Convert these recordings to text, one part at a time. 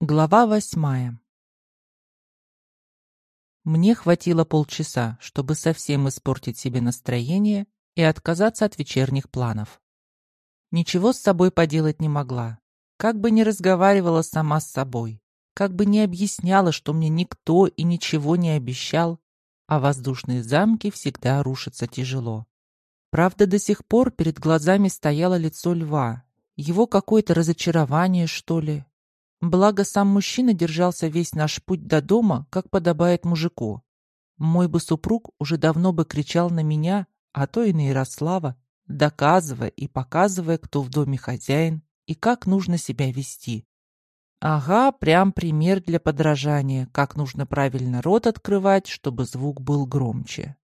Глава восьмая Мне хватило полчаса, чтобы совсем испортить себе настроение и отказаться от вечерних планов. Ничего с собой поделать не могла. Как бы ни разговаривала сама с собой, как бы ни объясняла, что мне никто и ничего не обещал, а воздушные замки всегда рушатся тяжело. Правда, до сих пор перед глазами стояло лицо льва, его какое-то разочарование, что ли, Благо, сам мужчина держался весь наш путь до дома, как подобает мужику. Мой бы супруг уже давно бы кричал на меня, а то и на Ярослава, доказывая и показывая, кто в доме хозяин и как нужно себя вести. Ага, прям пример для подражания, как нужно правильно рот открывать, чтобы звук был громче.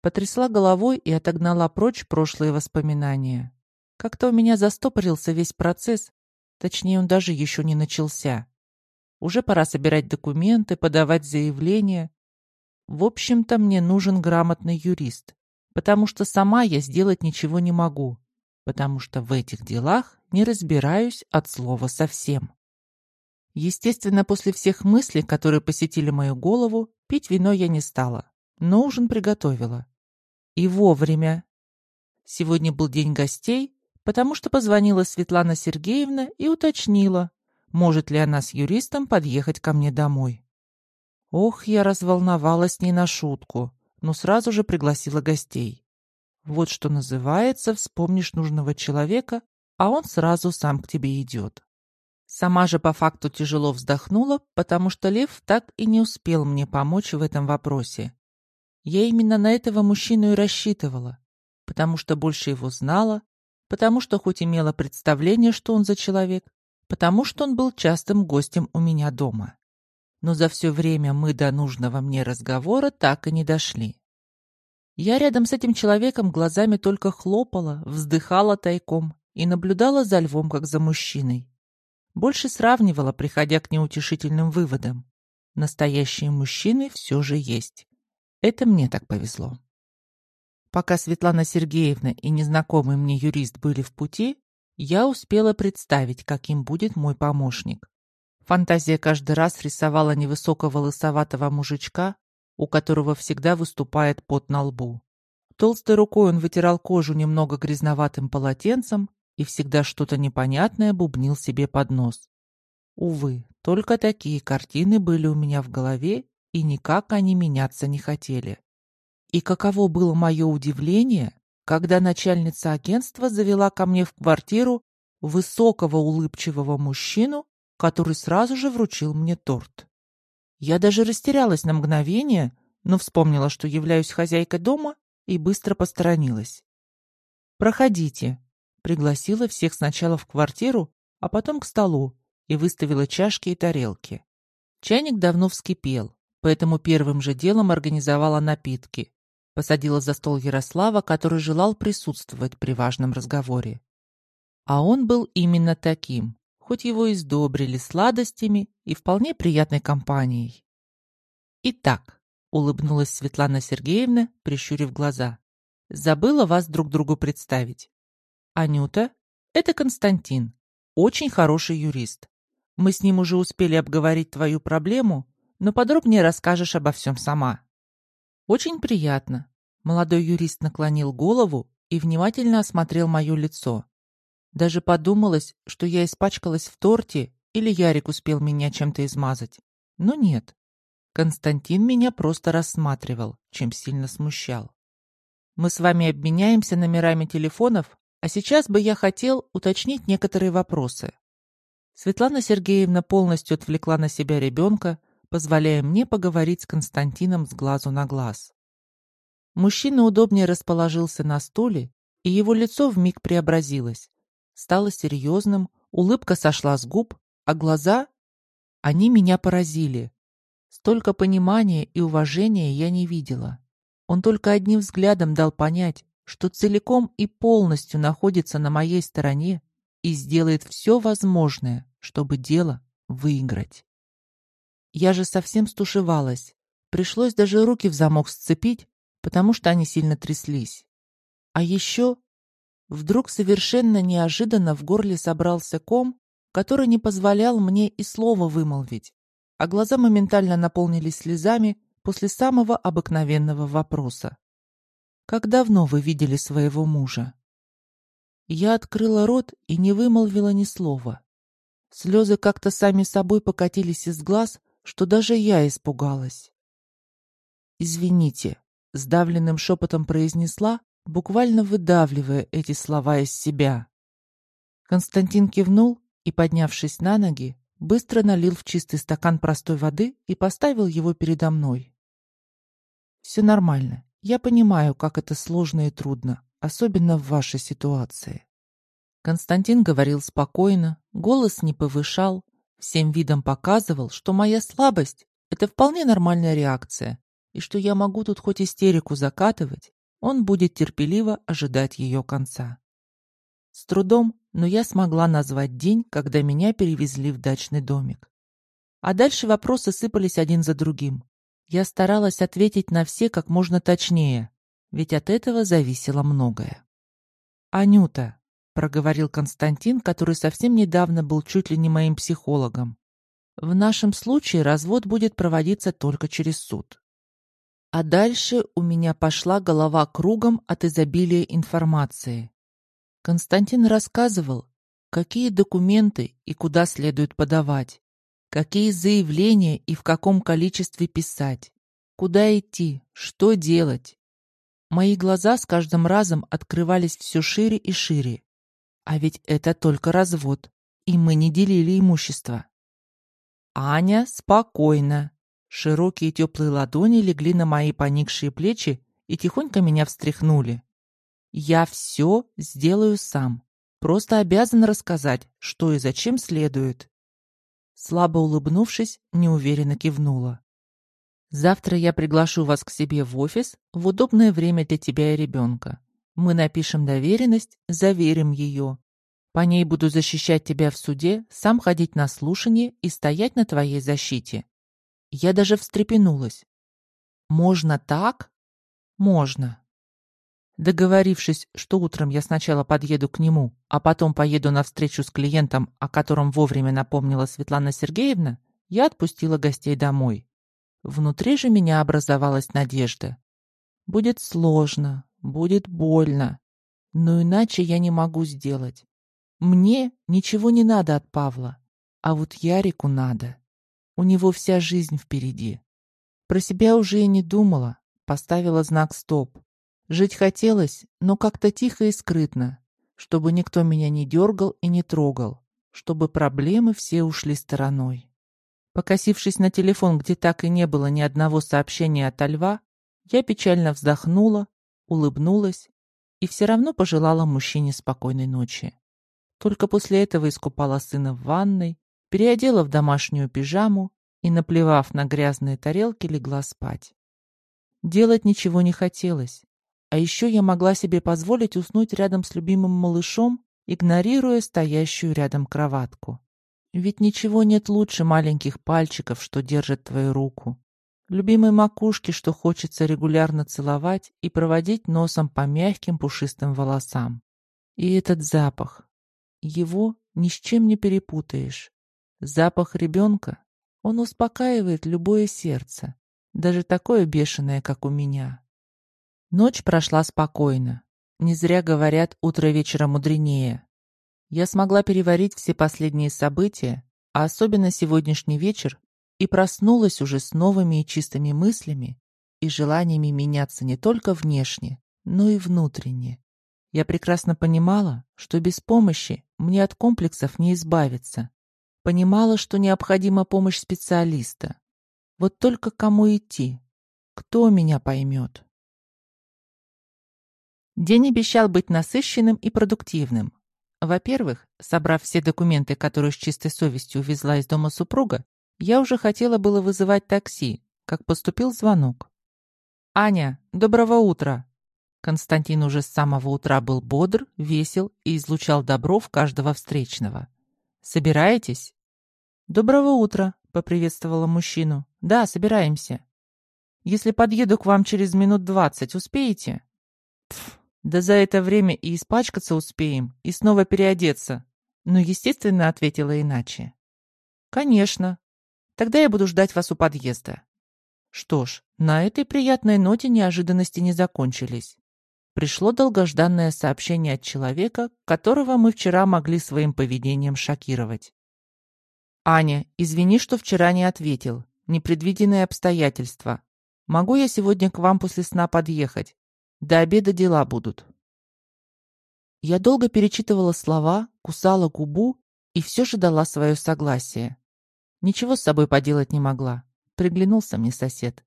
Потрясла головой и отогнала прочь прошлые воспоминания. Как-то у меня застопорился весь процесс, Точнее, он даже еще не начался. Уже пора собирать документы, подавать заявление. В общем-то, мне нужен грамотный юрист, потому что сама я сделать ничего не могу, потому что в этих делах не разбираюсь от слова совсем. Естественно, после всех мыслей, которые посетили мою голову, пить вино я не стала, но ужин приготовила. И вовремя. Сегодня был день гостей, потому что позвонила Светлана Сергеевна и уточнила, может ли она с юристом подъехать ко мне домой. Ох, я разволновалась не на шутку, но сразу же пригласила гостей. Вот что называется, вспомнишь нужного человека, а он сразу сам к тебе идет. Сама же по факту тяжело вздохнула, потому что Лев так и не успел мне помочь в этом вопросе. Я именно на этого мужчину и рассчитывала, потому что больше его знала, потому что хоть имела представление, что он за человек, потому что он был частым гостем у меня дома. Но за все время мы до нужного мне разговора так и не дошли. Я рядом с этим человеком глазами только хлопала, вздыхала тайком и наблюдала за львом, как за мужчиной. Больше сравнивала, приходя к неутешительным выводам. Настоящие мужчины все же есть. Это мне так повезло. Пока Светлана Сергеевна и незнакомый мне юрист были в пути, я успела представить, каким будет мой помощник. Фантазия каждый раз рисовала невысокого лысоватого мужичка, у которого всегда выступает пот на лбу. Толстой рукой он вытирал кожу немного грязноватым полотенцем и всегда что-то непонятное бубнил себе под нос. Увы, только такие картины были у меня в голове, и никак они меняться не хотели. И каково было мое удивление, когда начальница агентства завела ко мне в квартиру высокого улыбчивого мужчину, который сразу же вручил мне торт. Я даже растерялась на мгновение, но вспомнила, что являюсь хозяйкой дома, и быстро посторонилась. «Проходите», — пригласила всех сначала в квартиру, а потом к столу и выставила чашки и тарелки. Чайник давно вскипел, поэтому первым же делом организовала напитки, Посадила за стол Ярослава, который желал присутствовать при важном разговоре. А он был именно таким, хоть его и сдобрили сладостями и вполне приятной компанией. «Итак», — улыбнулась Светлана Сергеевна, прищурив глаза, — «забыла вас друг другу представить. Анюта — это Константин, очень хороший юрист. Мы с ним уже успели обговорить твою проблему, но подробнее расскажешь обо всем сама». «Очень приятно». Молодой юрист наклонил голову и внимательно осмотрел мое лицо. Даже подумалось, что я испачкалась в торте или Ярик успел меня чем-то измазать. Но нет. Константин меня просто рассматривал, чем сильно смущал. Мы с вами обменяемся номерами телефонов, а сейчас бы я хотел уточнить некоторые вопросы. Светлана Сергеевна полностью отвлекла на себя ребенка, позволяя мне поговорить с Константином с глазу на глаз. Мужчина удобнее расположился на стуле, и его лицо вмиг преобразилось. Стало серьезным, улыбка сошла с губ, а глаза... Они меня поразили. Столько понимания и уважения я не видела. Он только одним взглядом дал понять, что целиком и полностью находится на моей стороне и сделает все возможное, чтобы дело выиграть. Я же совсем стушевалась. Пришлось даже руки в замок сцепить, потому что они сильно тряслись. А еще вдруг совершенно неожиданно в горле собрался ком, который не позволял мне и слова вымолвить, а глаза моментально наполнились слезами после самого обыкновенного вопроса. «Как давно вы видели своего мужа?» Я открыла рот и не вымолвила ни слова. Слезы как-то сами собой покатились из глаз, что даже я испугалась. «Извините», — сдавленным шепотом произнесла, буквально выдавливая эти слова из себя. Константин кивнул и, поднявшись на ноги, быстро налил в чистый стакан простой воды и поставил его передо мной. «Все нормально. Я понимаю, как это сложно и трудно, особенно в вашей ситуации». Константин говорил спокойно, голос не повышал, всем видом показывал, что моя слабость — это вполне нормальная реакция, и что я могу тут хоть истерику закатывать, он будет терпеливо ожидать ее конца. С трудом, но я смогла назвать день, когда меня перевезли в дачный домик. А дальше вопросы сыпались один за другим. Я старалась ответить на все как можно точнее, ведь от этого зависело многое. «Анюта», — проговорил Константин, который совсем недавно был чуть ли не моим психологом, «в нашем случае развод будет проводиться только через суд. А дальше у меня пошла голова кругом от изобилия информации. Константин рассказывал, какие документы и куда следует подавать, какие заявления и в каком количестве писать, куда идти, что делать. Мои глаза с каждым разом открывались все шире и шире. А ведь это только развод, и мы не делили имущество. «Аня, спокойно», Широкие теплые ладони легли на мои поникшие плечи и тихонько меня встряхнули. Я все сделаю сам. Просто обязан рассказать, что и зачем следует. Слабо улыбнувшись, неуверенно кивнула. Завтра я приглашу вас к себе в офис в удобное время для тебя и ребенка. Мы напишем доверенность, заверим ее. По ней буду защищать тебя в суде, сам ходить на слушание и стоять на твоей защите. Я даже встрепенулась. «Можно так?» «Можно». Договорившись, что утром я сначала подъеду к нему, а потом поеду на встречу с клиентом, о котором вовремя напомнила Светлана Сергеевна, я отпустила гостей домой. Внутри же меня образовалась надежда. Будет сложно, будет больно, но иначе я не могу сделать. Мне ничего не надо от Павла, а вот Ярику надо. У него вся жизнь впереди. Про себя уже и не думала, поставила знак «стоп». Жить хотелось, но как-то тихо и скрытно, чтобы никто меня не дергал и не трогал, чтобы проблемы все ушли стороной. Покосившись на телефон, где так и не было ни одного сообщения от льва, я печально вздохнула, улыбнулась и все равно пожелала мужчине спокойной ночи. Только после этого искупала сына в ванной, переодела в домашнюю пижаму и, наплевав на грязные тарелки, легла спать. Делать ничего не хотелось, а еще я могла себе позволить уснуть рядом с любимым малышом, игнорируя стоящую рядом кроватку. Ведь ничего нет лучше маленьких пальчиков, что держат твою руку, любимой макушки, что хочется регулярно целовать и проводить носом по мягким пушистым волосам. И этот запах. Его ни с чем не перепутаешь. Запах ребенка, он успокаивает любое сердце, даже такое бешеное, как у меня. Ночь прошла спокойно. Не зря говорят, утро вечера мудренее. Я смогла переварить все последние события, а особенно сегодняшний вечер, и проснулась уже с новыми и чистыми мыслями и желаниями меняться не только внешне, но и внутренне. Я прекрасно понимала, что без помощи мне от комплексов не избавиться, Понимала, что необходима помощь специалиста. Вот только кому идти? Кто меня поймет? День обещал быть насыщенным и продуктивным. Во-первых, собрав все документы, которые с чистой совестью увезла из дома супруга, я уже хотела было вызывать такси, как поступил звонок. «Аня, доброго утра!» Константин уже с самого утра был бодр, весел и излучал добро в каждого встречного. Собираетесь?» «Доброго утра», — поприветствовала мужчину. «Да, собираемся». «Если подъеду к вам через минут двадцать, успеете?» «Пф, да за это время и испачкаться успеем, и снова переодеться. но, естественно, ответила иначе. «Конечно. Тогда я буду ждать вас у подъезда». Что ж, на этой приятной ноте неожиданности не закончились. Пришло долгожданное сообщение от человека, которого мы вчера могли своим поведением шокировать. «Аня, извини, что вчера не ответил. Непредвиденные обстоятельства. Могу я сегодня к вам после сна подъехать? До обеда дела будут». Я долго перечитывала слова, кусала губу и все же дала свое согласие. Ничего с собой поделать не могла. Приглянулся мне сосед.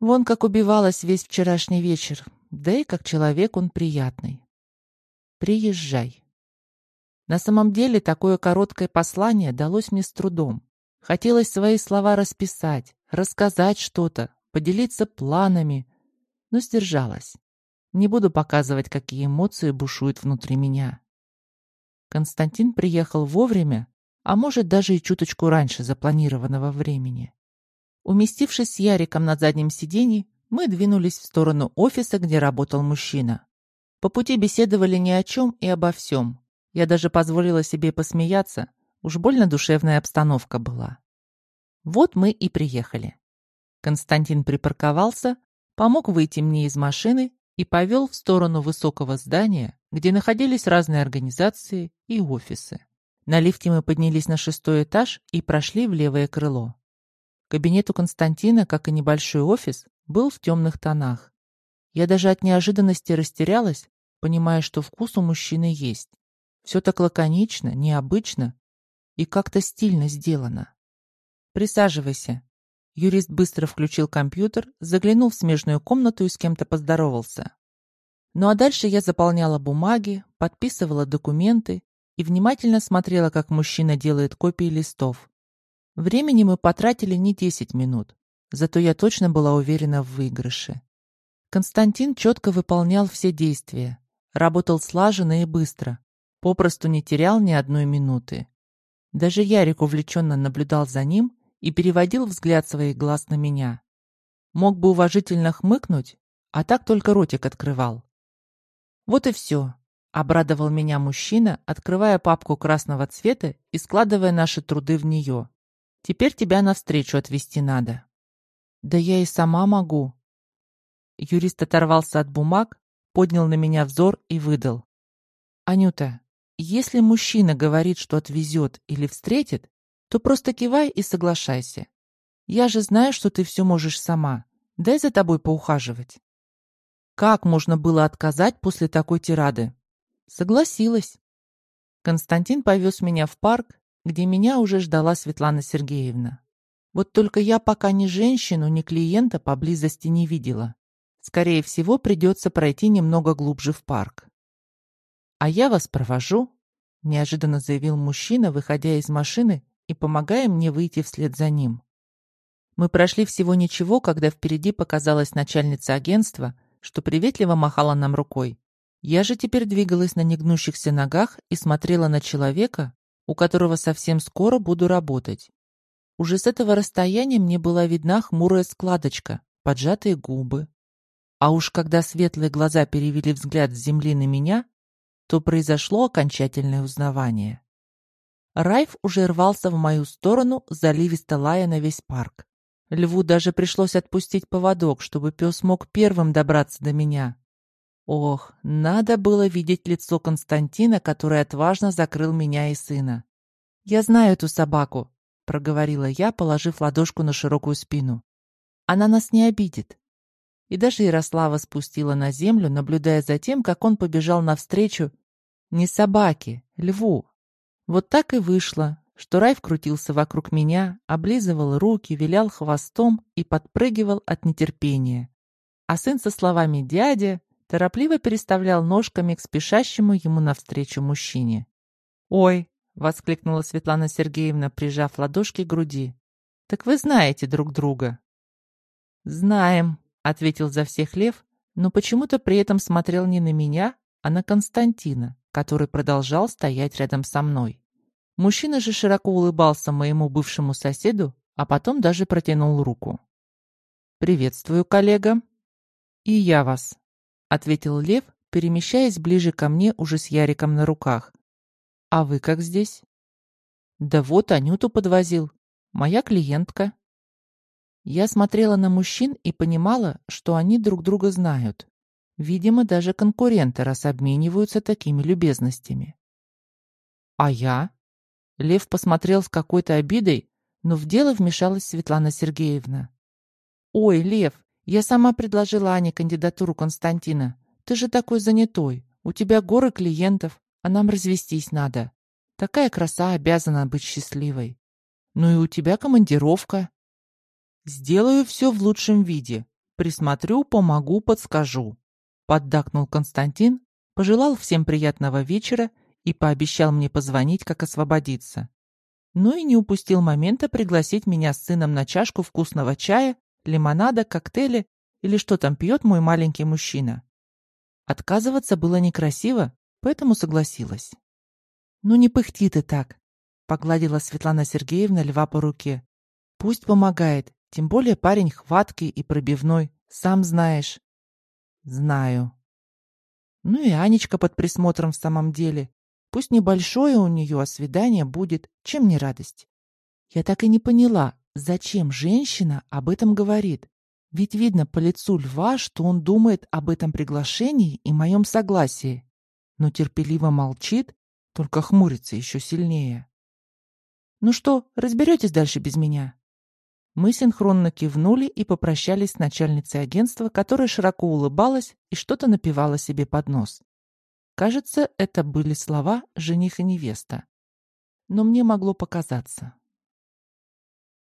Вон как убивалась весь вчерашний вечер, да и как человек он приятный. Приезжай. На самом деле такое короткое послание далось мне с трудом. Хотелось свои слова расписать, рассказать что-то, поделиться планами, но сдержалась. Не буду показывать, какие эмоции бушуют внутри меня. Константин приехал вовремя, а может даже и чуточку раньше запланированного времени. Уместившись с Яриком на заднем сиденье, мы двинулись в сторону офиса, где работал мужчина. По пути беседовали ни о чем и обо всем. Я даже позволила себе посмеяться, уж больно душевная обстановка была. Вот мы и приехали. Константин припарковался, помог выйти мне из машины и повел в сторону высокого здания, где находились разные организации и офисы. На лифте мы поднялись на шестой этаж и прошли в левое крыло. Кабинет у Константина, как и небольшой офис, был в темных тонах. Я даже от неожиданности растерялась, понимая, что вкус у мужчины есть. Все так лаконично, необычно и как-то стильно сделано. «Присаживайся», Юрист быстро включил компьютер, заглянул в смежную комнату и с кем-то поздоровался. Ну а дальше я заполняла бумаги, подписывала документы и внимательно смотрела, как мужчина делает копии листов. Времени мы потратили не 10 минут, зато я точно была уверена в выигрыше. Константин четко выполнял все действия, работал слаженно и быстро, попросту не терял ни одной минуты. Даже Ярик увлеченно наблюдал за ним и переводил взгляд своих глаз на меня. Мог бы уважительно хмыкнуть, а так только ротик открывал. Вот и все. Обрадовал меня мужчина, открывая папку красного цвета и складывая наши труды в нее. Теперь тебя навстречу отвезти надо. Да я и сама могу. Юрист оторвался от бумаг, поднял на меня взор и выдал. Анюта, если мужчина говорит, что отвезет или встретит, то просто кивай и соглашайся. Я же знаю, что ты все можешь сама. Дай за тобой поухаживать. Как можно было отказать после такой тирады? Согласилась. Константин повез меня в парк, где меня уже ждала Светлана Сергеевна. Вот только я пока ни женщину, ни клиента поблизости не видела. Скорее всего, придется пройти немного глубже в парк. «А я вас провожу», — неожиданно заявил мужчина, выходя из машины и помогая мне выйти вслед за ним. Мы прошли всего ничего, когда впереди показалась начальница агентства, что приветливо махала нам рукой. Я же теперь двигалась на негнущихся ногах и смотрела на человека, у которого совсем скоро буду работать. Уже с этого расстояния мне была видна хмурая складочка, поджатые губы. А уж когда светлые глаза перевели взгляд с земли на меня, то произошло окончательное узнавание. Райф уже рвался в мою сторону, заливисто лая на весь парк. Льву даже пришлось отпустить поводок, чтобы пес мог первым добраться до меня. Ох, надо было видеть лицо Константина, который отважно закрыл меня и сына. «Я знаю эту собаку», — проговорила я, положив ладошку на широкую спину. «Она нас не обидит». И даже Ярослава спустила на землю, наблюдая за тем, как он побежал навстречу не собаке, льву, вот так и вышло, что Райф крутился вокруг меня, облизывал руки, вилял хвостом и подпрыгивал от нетерпения. А сын со словами «дядя» торопливо переставлял ножками к спешащему ему навстречу мужчине. «Ой!» — воскликнула Светлана Сергеевна, прижав ладошки к груди. «Так вы знаете друг друга?» «Знаем», — ответил за всех Лев, но почему-то при этом смотрел не на меня, а на Константина, который продолжал стоять рядом со мной. Мужчина же широко улыбался моему бывшему соседу, а потом даже протянул руку. «Приветствую, коллега». «И я вас», — ответил Лев, перемещаясь ближе ко мне уже с Яриком на руках. А вы как здесь? Да вот Анюту подвозил. Моя клиентка. Я смотрела на мужчин и понимала, что они друг друга знают. Видимо, даже конкуренты, раз обмениваются такими любезностями. А я? Лев посмотрел с какой-то обидой, но в дело вмешалась Светлана Сергеевна. «Ой, Лев, я сама предложила Ане кандидатуру Константина. Ты же такой занятой. У тебя горы клиентов, а нам развестись надо. Такая краса обязана быть счастливой. Ну и у тебя командировка. Сделаю все в лучшем виде. Присмотрю, помогу, подскажу. Поддакнул Константин, пожелал всем приятного вечера и пообещал мне позвонить, как освободиться. Ну и не упустил момента пригласить меня с сыном на чашку вкусного чая, лимонада, коктейля или что там пьет мой маленький мужчина. Отказываться было некрасиво, поэтому согласилась. «Ну не пыхти ты так», — погладила Светлана Сергеевна льва по руке. «Пусть помогает, тем более парень хваткий и пробивной, сам знаешь». «Знаю». Ну и Анечка под присмотром в самом деле. Пусть небольшое у нее, свидание будет, чем не радость. Я так и не поняла, зачем женщина об этом говорит. Ведь видно по лицу льва, что он думает об этом приглашении и моем согласии, но терпеливо молчит, только хмурится еще сильнее. «Ну что, разберетесь дальше без меня?» Мы синхронно кивнули и попрощались с начальницей агентства, которая широко улыбалась и что-то напевала себе под нос. Кажется, это были слова «жених и невеста». Но мне могло показаться.